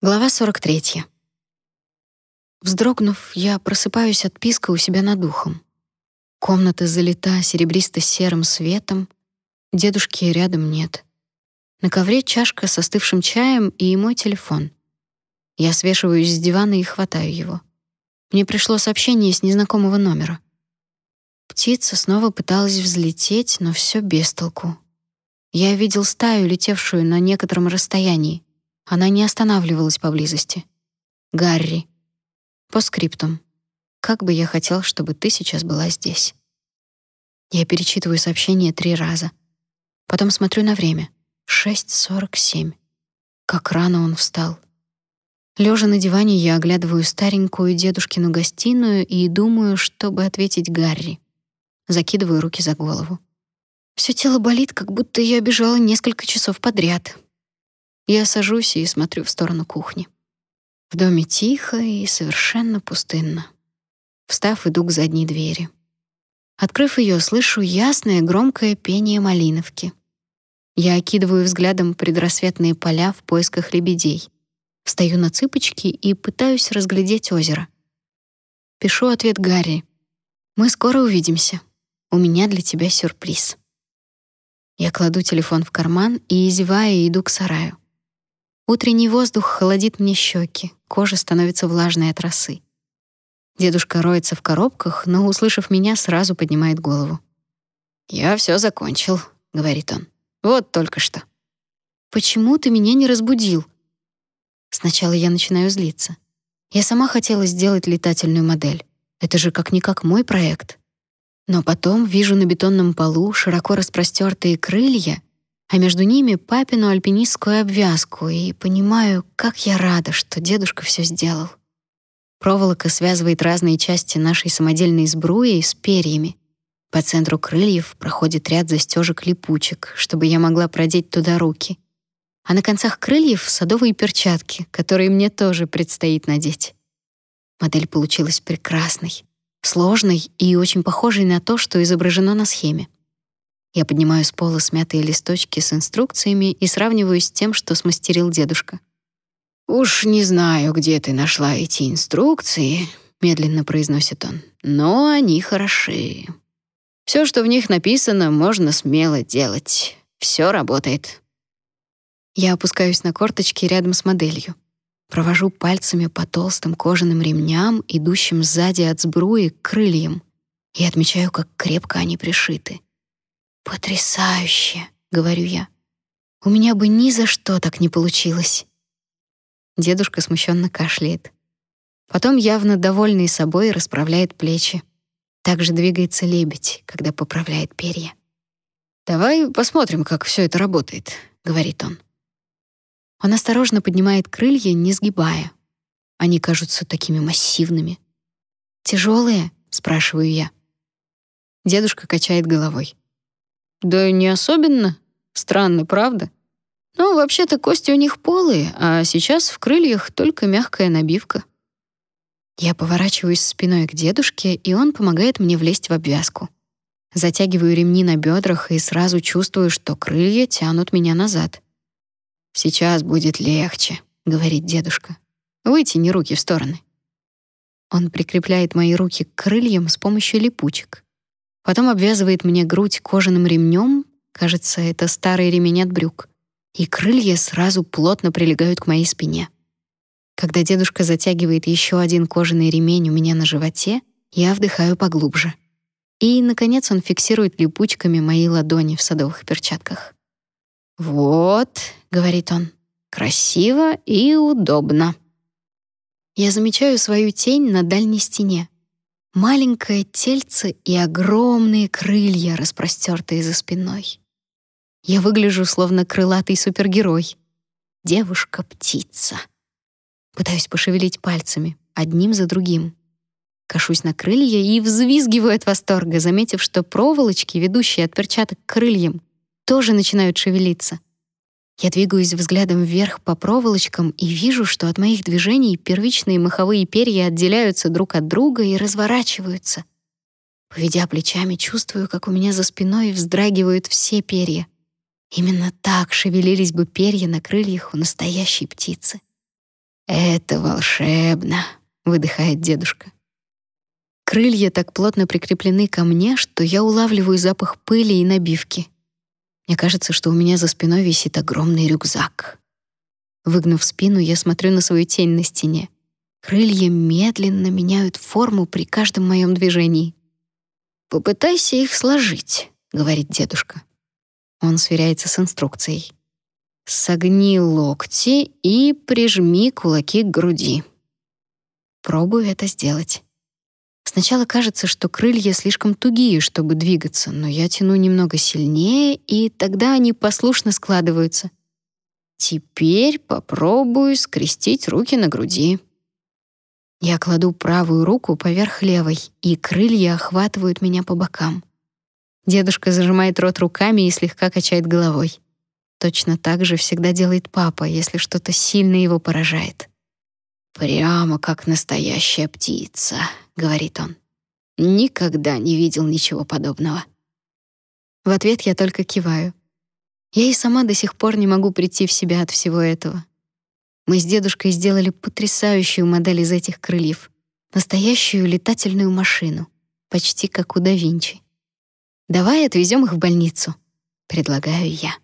Глава 43. Вздрогнув, я просыпаюсь от писка у себя над ухом. Комната залита серебристо-серым светом, дедушки рядом нет. На ковре чашка с остывшим чаем и мой телефон. Я свешиваюсь с дивана и хватаю его. Мне пришло сообщение с незнакомого номера. Птица снова пыталась взлететь, но все без толку. Я видел стаю, летевшую на некотором расстоянии. Она не останавливалась поблизости. Гарри. По скриптум. Как бы я хотел, чтобы ты сейчас была здесь. Я перечитываю сообщение три раза. Потом смотрю на время. 6:47. Как рано он встал. Лежа на диване, я оглядываю старенькую дедушкину гостиную и думаю, чтобы ответить Гарри. Закидываю руки за голову. Всё тело болит, как будто я бежала несколько часов подряд. Я сажусь и смотрю в сторону кухни. В доме тихо и совершенно пустынно. Встав, иду к задней двери. Открыв ее, слышу ясное громкое пение малиновки. Я окидываю взглядом предрассветные поля в поисках лебедей. Встаю на цыпочки и пытаюсь разглядеть озеро. Пишу ответ Гарри. Мы скоро увидимся. У меня для тебя сюрприз. Я кладу телефон в карман и, зевая, иду к сараю. Утренний воздух холодит мне щеки, кожа становится влажной от росы. Дедушка роется в коробках, но, услышав меня, сразу поднимает голову. «Я все закончил», — говорит он. «Вот только что». «Почему ты меня не разбудил?» Сначала я начинаю злиться. Я сама хотела сделать летательную модель. Это же как-никак мой проект. Но потом вижу на бетонном полу широко распростертые крылья а между ними папину альпинистскую обвязку, и понимаю, как я рада, что дедушка все сделал. Проволока связывает разные части нашей самодельной сбруи с перьями. По центру крыльев проходит ряд застежек-липучек, чтобы я могла продеть туда руки. А на концах крыльев садовые перчатки, которые мне тоже предстоит надеть. Модель получилась прекрасной, сложной и очень похожей на то, что изображено на схеме. Я поднимаю с пола смятые листочки с инструкциями и сравниваю с тем, что смастерил дедушка. «Уж не знаю, где ты нашла эти инструкции», — медленно произносит он, «но они хороши. Все, что в них написано, можно смело делать. Все работает». Я опускаюсь на корточки рядом с моделью. Провожу пальцами по толстым кожаным ремням, идущим сзади от сбруи к крыльям, и отмечаю, как крепко они пришиты. «Потрясающе!» — говорю я. «У меня бы ни за что так не получилось». Дедушка смущенно кашляет. Потом, явно довольный собой, расправляет плечи. Так же двигается лебедь, когда поправляет перья. «Давай посмотрим, как все это работает», — говорит он. Он осторожно поднимает крылья, не сгибая. Они кажутся такими массивными. «Тяжелые?» — спрашиваю я. Дедушка качает головой. Да не особенно. Странно, правда? Ну, вообще-то кости у них полые, а сейчас в крыльях только мягкая набивка. Я поворачиваюсь спиной к дедушке, и он помогает мне влезть в обвязку. Затягиваю ремни на бедрах и сразу чувствую, что крылья тянут меня назад. «Сейчас будет легче», — говорит дедушка. «Вытяни руки в стороны». Он прикрепляет мои руки к крыльям с помощью липучек. Потом обвязывает мне грудь кожаным ремнем, кажется, это старый ремень от брюк, и крылья сразу плотно прилегают к моей спине. Когда дедушка затягивает еще один кожаный ремень у меня на животе, я вдыхаю поглубже. И, наконец, он фиксирует липучками мои ладони в садовых перчатках. «Вот», — говорит он, — «красиво и удобно». Я замечаю свою тень на дальней стене. Маленькое тельце и огромные крылья, распростертые за спиной. Я выгляжу словно крылатый супергерой. Девушка-птица. Пытаюсь пошевелить пальцами, одним за другим. Кашусь на крылья и взвизгиваю от восторга, заметив, что проволочки, ведущие от перчаток к крыльям, тоже начинают шевелиться. Я двигаюсь взглядом вверх по проволочкам и вижу, что от моих движений первичные маховые перья отделяются друг от друга и разворачиваются. Поведя плечами, чувствую, как у меня за спиной вздрагивают все перья. Именно так шевелились бы перья на крыльях у настоящей птицы. Это волшебно, выдыхает дедушка. Крылья так плотно прикреплены ко мне, что я улавливаю запах пыли и набивки. Мне кажется, что у меня за спиной висит огромный рюкзак. Выгнув спину, я смотрю на свою тень на стене. Крылья медленно меняют форму при каждом моем движении. «Попытайся их сложить», — говорит дедушка. Он сверяется с инструкцией. «Согни локти и прижми кулаки к груди». Пробую это сделать. Сначала кажется, что крылья слишком тугие, чтобы двигаться, но я тяну немного сильнее, и тогда они послушно складываются. Теперь попробую скрестить руки на груди. Я кладу правую руку поверх левой, и крылья охватывают меня по бокам. Дедушка зажимает рот руками и слегка качает головой. Точно так же всегда делает папа, если что-то сильно его поражает. «Прямо как настоящая птица», — говорит он. «Никогда не видел ничего подобного». В ответ я только киваю. Я и сама до сих пор не могу прийти в себя от всего этого. Мы с дедушкой сделали потрясающую модель из этих крыльев. Настоящую летательную машину, почти как у да Винчи. Давай отвезем их в больницу, предлагаю я.